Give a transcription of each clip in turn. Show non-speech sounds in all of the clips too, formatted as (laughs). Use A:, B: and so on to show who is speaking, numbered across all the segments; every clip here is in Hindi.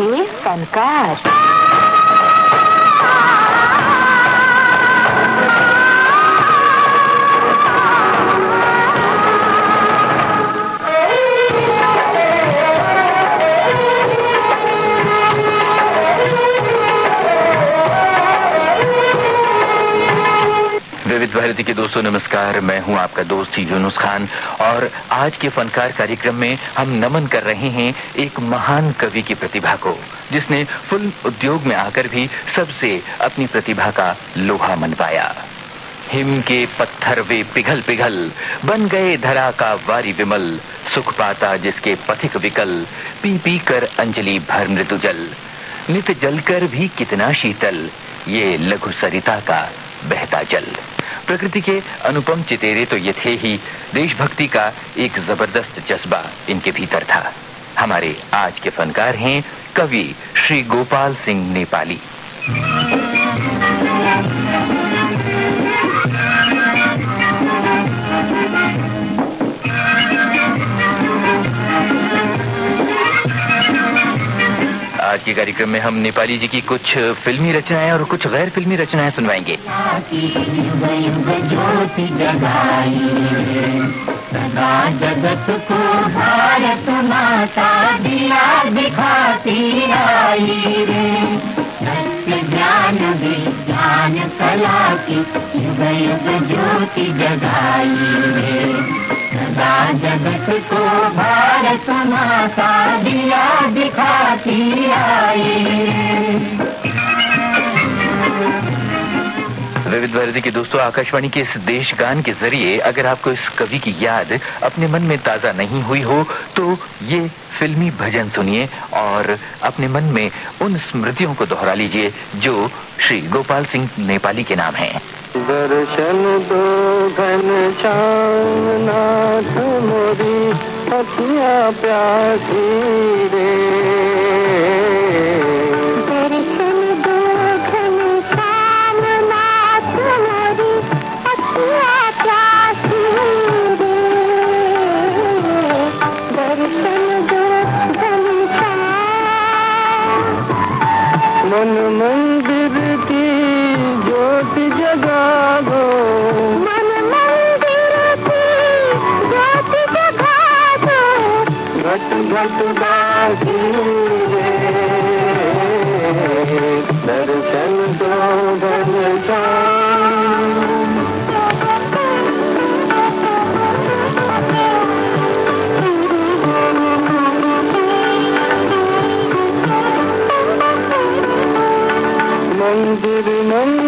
A: फनकार
B: विविध भारती के दोस्तों नमस्कार। मैं हूँ आपका दोस्त यूनुस खान और आज के फनकार कार्यक्रम में हम नमन कर रहे हैं एक महान कवि की प्रतिभा को, जिसने फ़िल्म उद्योग में आकर भी सबसे अपनी प्रतिभा का लोहा मनवाया। हिम के पत्थर वे पिघल पिघल, बन गए धरा का वारी विमल, सुख पाता जिसके पथिक विकल, पी पी कर अंजलि भर मृदु जल। नित जलकर भी कितना शीतल, ये लघु सरिता का बहता जल। प्रकृति के अनुपम चितेरे तो ये थे ही देशभक्ति का एक ज़बरदस्त जज्बा। इनके भीतर था। हमारे आज के फनकार हैं कवि श्री गोपाल सिंह नेपाली। आज के कार्यक्रम में हम नेपाली जी की कुछ फिल्मी रचनाएँ और कुछ गैर फिल्मी रचनाएँ सुनवाएँगे।
C: जगत को भारत माता दिया दिखाती आई। रे सत्य ज्ञान कला की युग युग ज्योति जगाई सदा जगत को भारत माता दिया दिखाती आई
B: विविध भारती के दोस्तों, आकाशवाणी के इस देश गान के ज़रिए अगर आपको इस कवि की याद अपने मन में ताज़ा नहीं हुई हो तो ये फिल्मी भजन सुनिए और अपने मन में उन स्मृतियों को दोहरा लीजिए जो श्री गोपाल सिंह नेपाली के नाम है।
D: दर्शन दो घन प्यासी रे।
A: दर्शन दो घन श्याम
D: मंदिर
A: मंदिर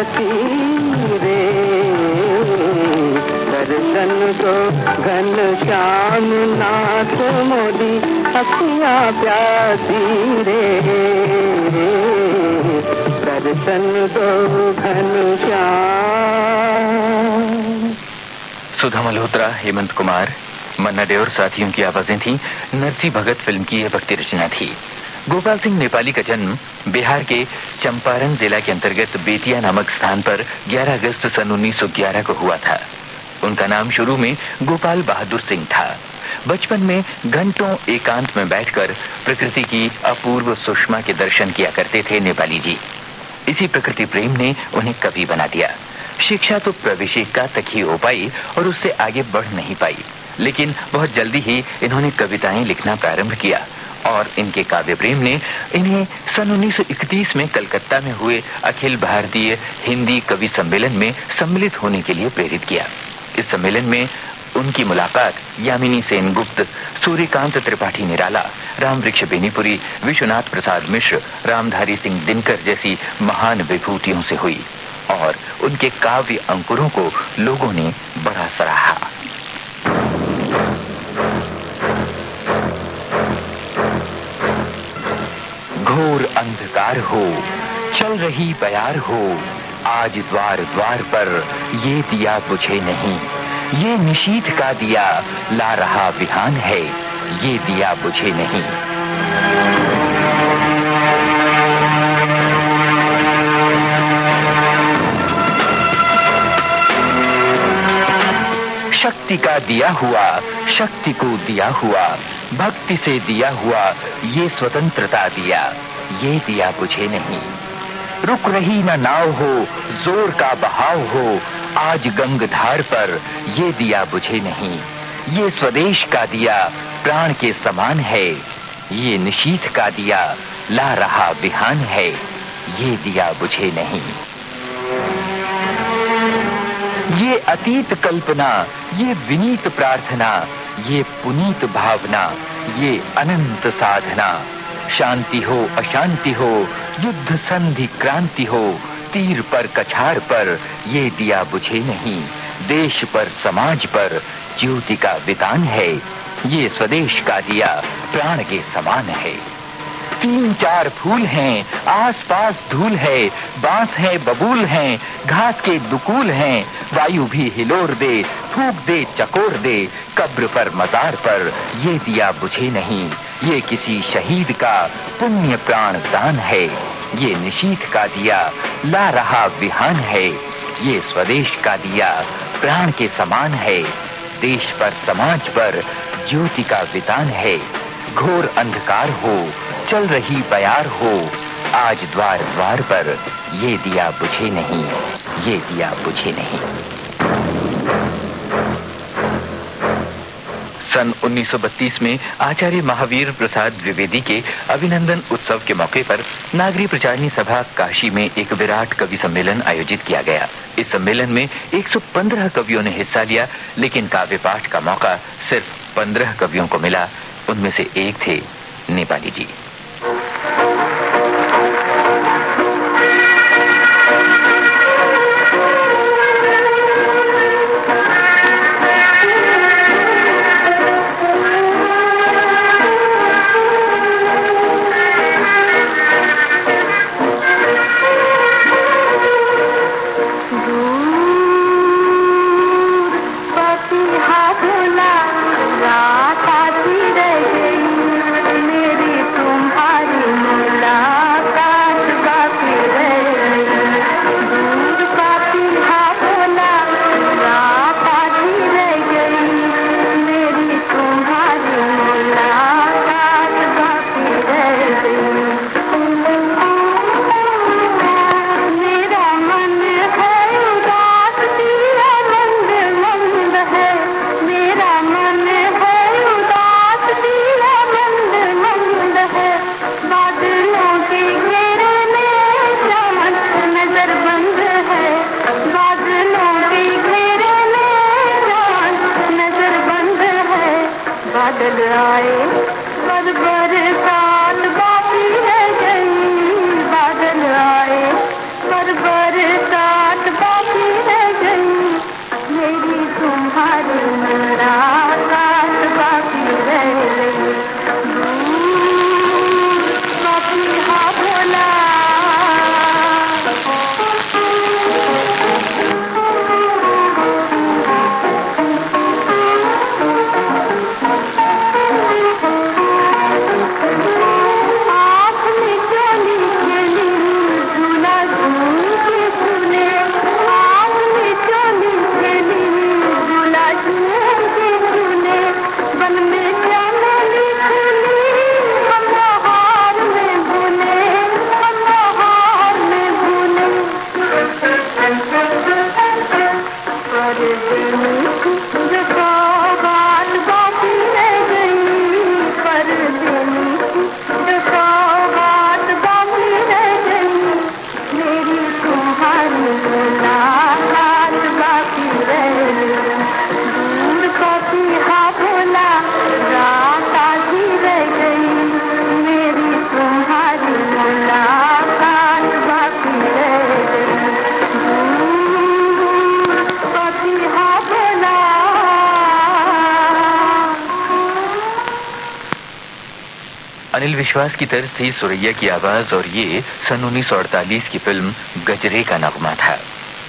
D: प्यासी
E: रे दर्शन दो घन श्याम नाथ मोदी, अखियाँ प्यासी रे दर्शन दो घन श्याम।
B: सुधा मल्होत्रा, हेमंत कुमार, मन्ना डे और साथियों की आवाज़ें थी, नरसी भगत फ़िल्म की यह भक्ति रचना थी। गोपाल सिंह नेपाली का जन्म बिहार के चंपारण जिला के अंतर्गत बेतिया नामक स्थान पर 11 अगस्त सन 1911 को हुआ था। उनका नाम शुरू में गोपाल बहादुर सिंह था। बचपन में घंटों एकांत में बैठकर प्रकृति की अपूर्व सुषमा के दर्शन किया करते थे नेपाली जी। इसी प्रकृति प्रेम ने उन्हें कवि बना दिया। शिक्षा तो प्रवेशिका तक ही हो पाई और उससे आगे बढ़ नहीं पाई, लेकिन बहुत जल्दी ही इन्होंने कविताएँ लिखना प्रारंभ किया। और इनके काव्य प्रेम ने इन्हें सन 1931 में कलकत्ता में हुए अखिल भारतीय हिंदी कवि सम्मेलन में सम्मिलित होने के लिए प्रेरित किया। इस सम्मेलन में उनकी मुलाकात यामिनी सेन गुप्त सूर्यकांत त्रिपाठी निराला, राम वृक्ष बेनीपुरी, विश्वनाथ प्रसाद मिश्र, रामधारी सिंह दिनकर जैसी महान विभूतियों से हुई और उनके काव्य अंकुरों को लोगों ने बड़ा सराहा। घोर अंधकार हो, चल रही बयार हो, आज द्वार द्वार पर ये दिया बुझे नहीं, ये निशीथ का दिया ला रहा विहान है, ये दिया बुझे नहीं। शक्ति का दिया हुआ, शक्ति को दिया हुआ भक्ति से दिया हुआ ये स्वतंत्रता दिया, ये दिया बुझे नहीं। रुक रही न नाव हो, ज़ोर का बहाव हो, आज गंगधार पर ये दिया बुझे नहीं। ये स्वदेश का दिया, प्राण के समान है। ये निशीथ का दिया, ला रहा बिहान है। ये दिया बुझे नहीं। ये अतीत कल्पना, ये विनीत प्रार्थना ये पुनीत भावना, ये अनंत साधना। शांति हो, अशांति हो, युद्ध संधि क्रांति हो, तीर पर कछार पर ये दिया बुझे नहीं। देश पर, समाज पर ज्योति का वितान है। ये स्वदेश का दिया प्राण के समान है। तीन चार फूल हैं, आसपास धूल है, बाँस है, बबूल हैं, घास के दुकूल हैं, वायु भी हिलोर दे फूक दे, चकोर दे, कब्र पर मजार पर। ये दिया बुझे नहीं। ये किसी शहीद का पुण्य प्राण दान है। ये निशीथ का दिया ला रहा विहान है। ये स्वदेश का दिया प्राण के समान है। देश पर, समाज पर ज्योति का वितान है। घोर अंधकार हो, चल रही बयार हो। आज द्वार द्वार पर ये दिया बुझे नहीं। ये दिया बुझे नहीं। सन 1932 में आचार्य महावीर प्रसाद द्विवेदी के अभिनंदन उत्सव के मौके पर नागरी प्रचारणी सभा काशी में एक विराट कवि सम्मेलन आयोजित किया गया। इस सम्मेलन में 115 कवियों ने हिस्सा लिया, लेकिन काव्य पाठ का मौका सिर्फ़ 15 कवियों को मिला। उनमें से एक थे नेपाली जी।
A: Thank
B: you. विश्वास की तर्ज थी सुरैया की आवाज़ और ये सन 1948 की फ़िल्म गजरे का नगमा था।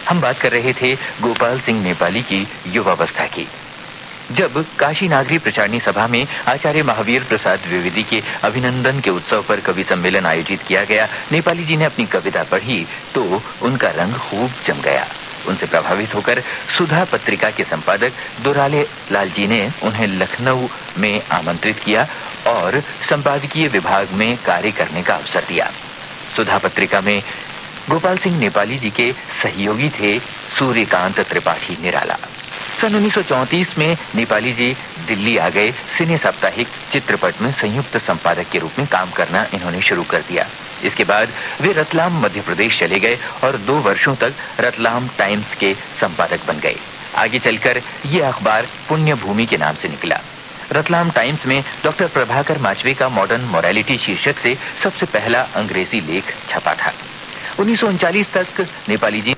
B: हम बात कर रहे थे गोपाल सिंह नेपाली की युवावस्था की। जब काशी नागरी प्रचारणी सभा में आचार्य महावीर प्रसाद द्विवेदी के अभिनंदन के उत्सव पर कवि सम्मेलन आयोजित किया गया, नेपाली जी ने अपनी कविता पढ़ी तो उनका रंग खूब जम गया। उनसे प्रभावित होकर सुधा पत्रिका के संपादक दुराले लाल जी ने उन्हें लखनऊ में आमंत्रित किया और संपादकीय विभाग में कार्य करने का अवसर दिया। सुधा पत्रिका में गोपाल सिंह नेपाली जी के सहयोगी थे सूर्यकांत त्रिपाठी निराला। सन 1934 में नेपाली जी दिल्ली आ गए। सिने साप्ताहिक चित्रपट में संयुक्त संपादक के रूप में काम करना इन्होंने शुरू कर दिया। इसके बाद वे रतलाम, मध्य प्रदेश चले गए और दो वर्षों तक रतलाम टाइम्स के संपादक बन गए। आगे चलकर ये अखबार पुण्य भूमि के नाम से निकला। रतलाम टाइम्स में डॉक्टर प्रभाकर माचवे का मॉडर्न मोरालिटी शीर्षक से सबसे पहला अंग्रेज़ी लेख छपा था। उन्नीस तक नेपाली जी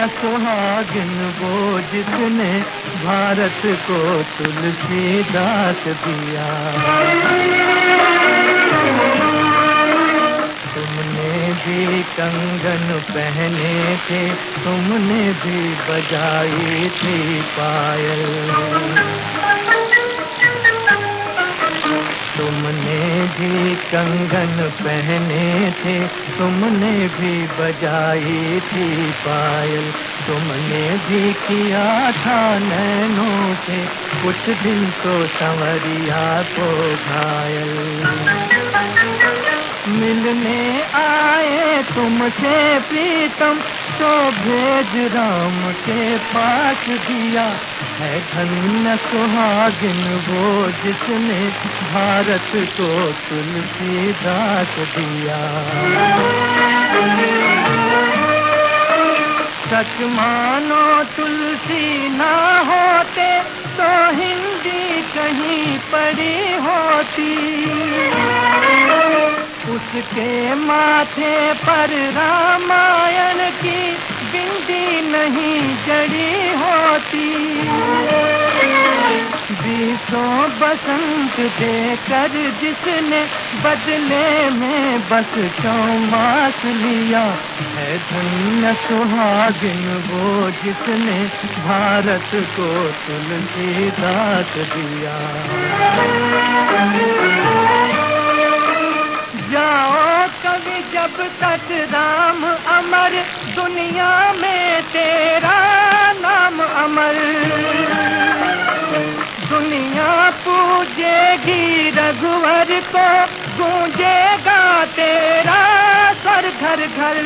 E: धन्य सुहागिन वो जिसने भारत को तुलसी दास दिया। तुमने भी कंगन पहने थे, तुमने भी बजाई थी पायल। तुमने भी कंगन पहने थे, तुमने भी बजाई थी पायल। तुमने भी किया था नैनों से, कुछ दिन तो संवरिया को घायल। मिलने आए तुमसे प्रीतम तो भेज राम के पास दिया। है धन्य सुहागिन वो जिसने भारत को तुलसीदास दिया। सच मानो तुलसी ना होते तो हिंदी कहीं पड़ी होती। उसके माथे पर रामायण की बिंदी नहीं जड़ी होती। बीसों बसंत देकर जिसने बदले में बस चौमास लिया? है धन्य सुहागिन वो जिसने भारत को तुलसीदास दिया। जाओ कवि जब तक राम अमर दुनिया में तेरा नाम अमर। दुनिया पूजेगी, रघुवर को गूंजेगा तेरा सर घर घर।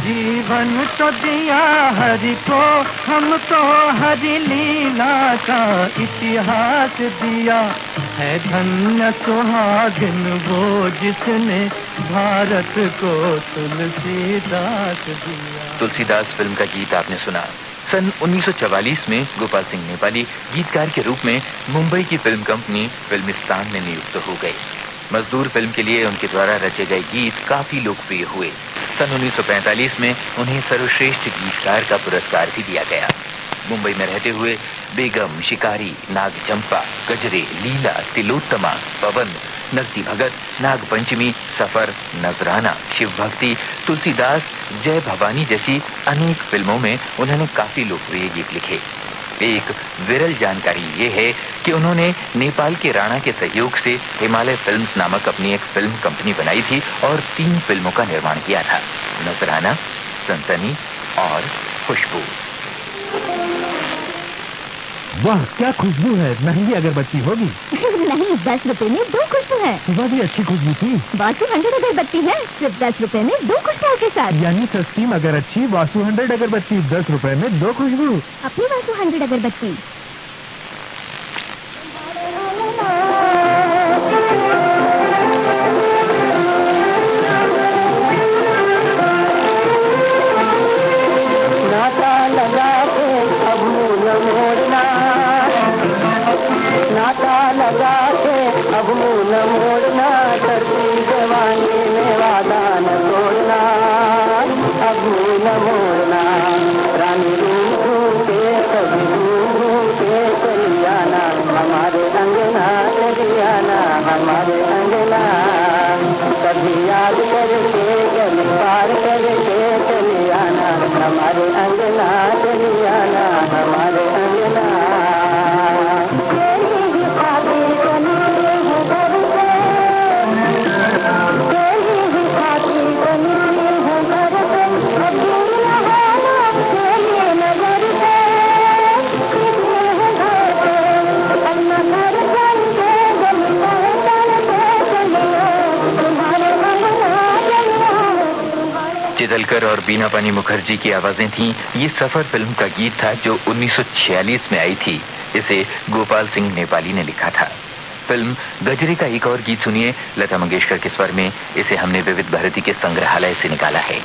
E: जीवन तो दिया हरि को हमको हरि लीला का इतिहास दिया। है धन्य सुहागिन वो जिसने भारत को तुलसीदास दिया।
B: तुलसीदास फ़िल्म का गीत आपने सुना। सन 1944 में गोपाल सिंह नेपाली गीतकार के रूप में मुंबई की फ़िल्म कंपनी फिल्मिस्तान में नियुक्त हो गए मजदूर फ़िल्म के लिए उनके द्वारा रचे गए गीत काफ़ी लोकप्रिय हुए। सन 1945 में उन्हें सर्वश्रेष्ठ गीतकार का पुरस्कार भी दिया गया। मुंबई में रहते हुए बेगम, शिकारी, नाग चंपा, गजरे, लीला, तिलोत्तमा, पवन, नगदी भगत, नाग पंचमी, सफ़र, नजराना, शिव भक्ति, तुलसीदास, जय भवानी जैसी अनेक फ़िल्मों में उन्होंने काफ़ी लोकप्रिय गीत लिखे।
D: एक विरल जानकारी ये है कि उन्होंने नेपाल के राणा के सहयोग से हिमालय फिल्म्स नामक अपनी एक फ़िल्म कंपनी बनाई थी और तीन फ़िल्मों का निर्माण किया था। नजराना, सनसनी और खुशबू।
F: वाह क्या खुशबू है। महँगी अगरबत्ती होगी। (laughs)
G: नहीं दस रुपए में दो खुशबू है।
F: सुबह भी अच्छी खुशबू थी।
G: बासु हंड्रेड अगरबत्ती है सिर्फ़ दस रुपए में दो खुशबू के साथ।
F: यानी सस्ती मगर अच्छी वासु हंड्रेड अगरबत्ती दस रुपए में दो खुशबू।
G: अपनी वासु हंड्रेड अगरबत्ती।
H: नाता लगा के अब मोड़ना। नाता लगा के अब मुँह न मोड़ना, धरती जवानी में वादा न तोड़ना। अब मुँह न मोड़ना, रानी घूम के कभी घूम के आना हमारे अंगना आना हमारे अंगना कभी याद करके गली पार करके चली आना हमारे अंगना चली आना हमारे अंगना
G: तुम्हारे
D: और बीना पानी मुखर्जी की आवाज़ें थीं। ये सफ़र फ़िल्म का गीत था जो 1946 में आई थी। इसे गोपाल सिंह नेपाली ने लिखा था। फ़िल्म गजरे का एक और गीत सुनिए। लता मंगेशकर के स्वर में इसे हमने विविध भारती के संग्रहालय से निकाला है।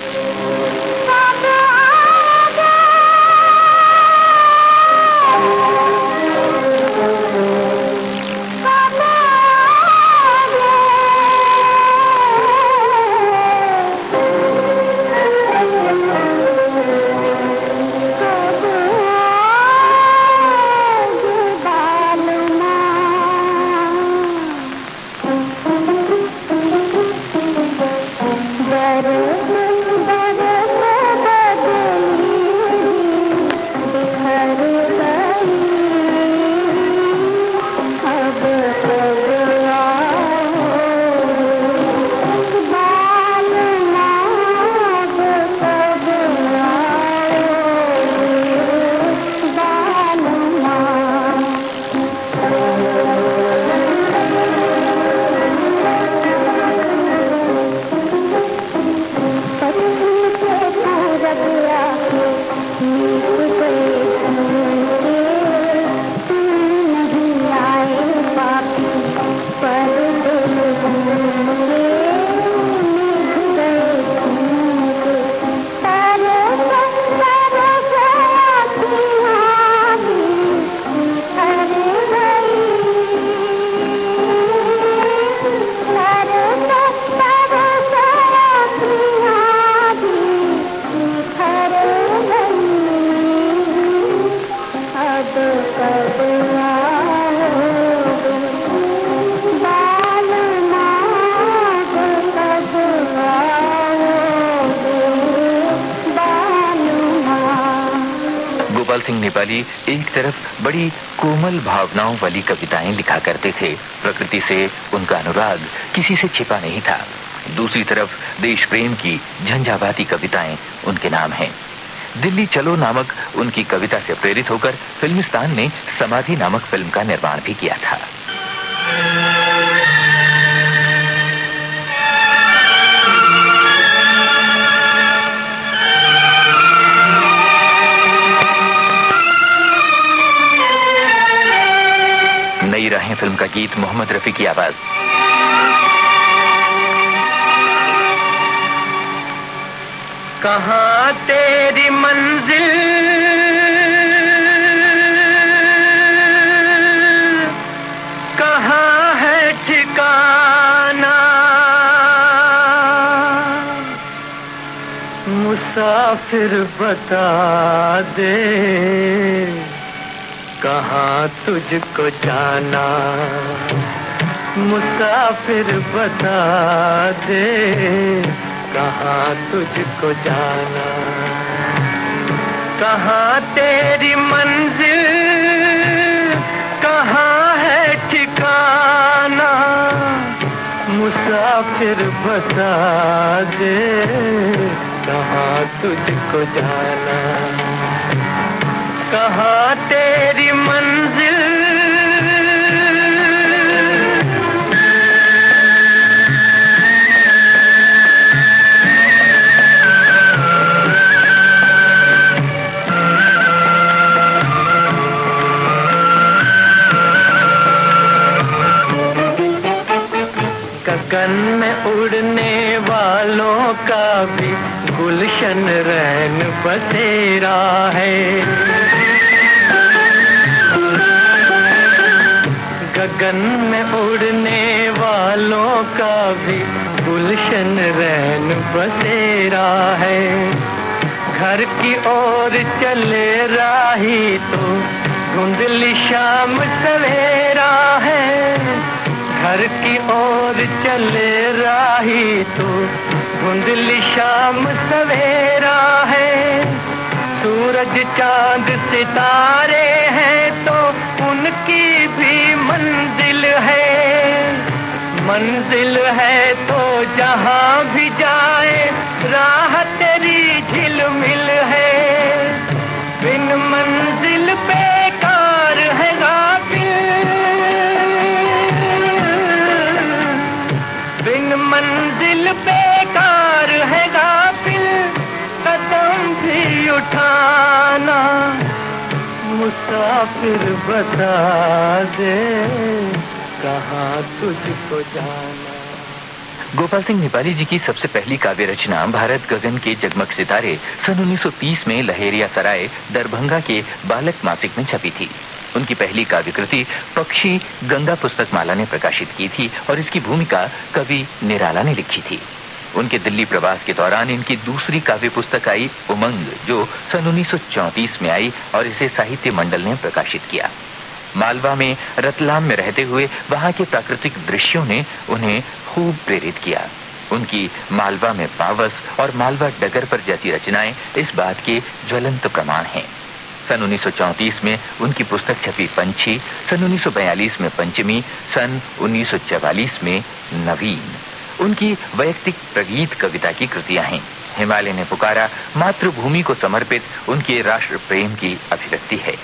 D: गोपाल एक तरफ़ बड़ी कोमल भावनाओं वाली कविताएँ लिखा करते थे। प्रकृति से उनका अनुराग किसी से छिपा नहीं था। दूसरी तरफ़ देश प्रेम की झंझावाती कविताएँ उनके नाम हैं। दिल्ली चलो नामक उनकी कविता से प्रेरित होकर फिल्मिस्तान ने समाधि नामक फ़िल्म का निर्माण भी किया था। राहें फ़िल्म का गीत मोहम्मद रफी की आवाज़।
H: कहा तेरी मंजिल? कहा है ठिकाना? मुसाफिर बता दे। कहाँ तुझको जाना, मुसाफिर बता दे। कहाँ तुझको जाना, कहाँ तेरी मंजिल,
E: कहाँ है ठिकाना, मुसाफिर बता दे। कहाँ तुझको जाना। कहाँ तेरी मंजिल। गगन में उड़ने वालों का भी गुलशन रैन बसेरा है। गगन में उड़ने वालों का भी गुलशन रैन बसेरा है। घर की ओर चले राही तो धुंधली शाम सवेरा है। घर की ओर चले राही तो धुंधली शाम सवेरा है। सूरज, चाँद, सितारे हैं तो उनकी भी मंजिल है। मंजिल है तो जहाँ भी जाए, राह तेरी झिलमिल उठाना मुसाफिर बता दे, कहाँ तुझको जाना।
B: गोपाल सिंह नेपाली जी की सबसे पहली काव्य रचना भारत गगन के जगमग सितारे सन 1930 में लहेरिया सराय दरभंगा के बालक मासिक में छपी थी। उनकी पहली काव्य कृति पक्षी गंगा पुस्तक माला ने प्रकाशित की थी और इसकी भूमिका कवि निराला ने लिखी थी। उनके दिल्ली प्रवास के दौरान इनकी दूसरी काव्य पुस्तक आई, उमंग, जो सन 1934 में आई और इसे साहित्य मंडल ने प्रकाशित किया। मालवा में रतलाम में रहते हुए वहाँ के प्राकृतिक दृश्यों ने उन्हें खूब प्रेरित किया। उनकी मालवा में पावस और मालवा डगर पर जैसी रचनाएँ इस बात के ज्वलंत प्रमाण हैं। सन 1934 में उनकी पुस्तक छपी पंछी, सन 1942 में पंचमी, सन 1944 में नवीन। उनकी वैयक्तिक प्रगीत कविता की कृतियाँ हैं। हिमालय ने पुकारा मातृभूमि को समर्पित उनके राष्ट्र प्रेम की अभिव्यक्ति है।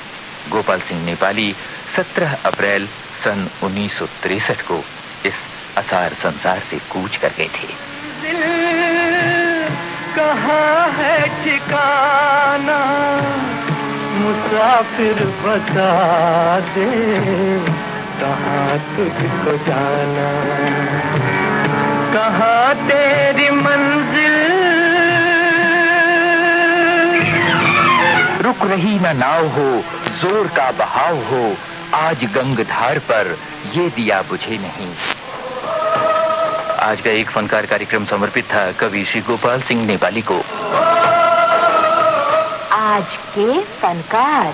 B: गोपाल सिंह नेपाली 17 अप्रैल सन 1963 को इस असार संसार से कूच कर गए थे।
E: कहाँ है ठिकाना? मुसाफिर बता दे, कहाँ तुझको जाना? कहाँ तेरी मंजिल।
B: रुक रही न नाव हो, ज़ोर का बहाव हो, आज गंगधार पर ये दिया बुझे नहीं। आज का एक फनकार कार्यक्रम समर्पित था कवि श्री गोपाल सिंह नेपाली को।
A: आज के फनकार।